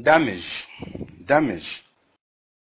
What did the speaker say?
damage. Damage.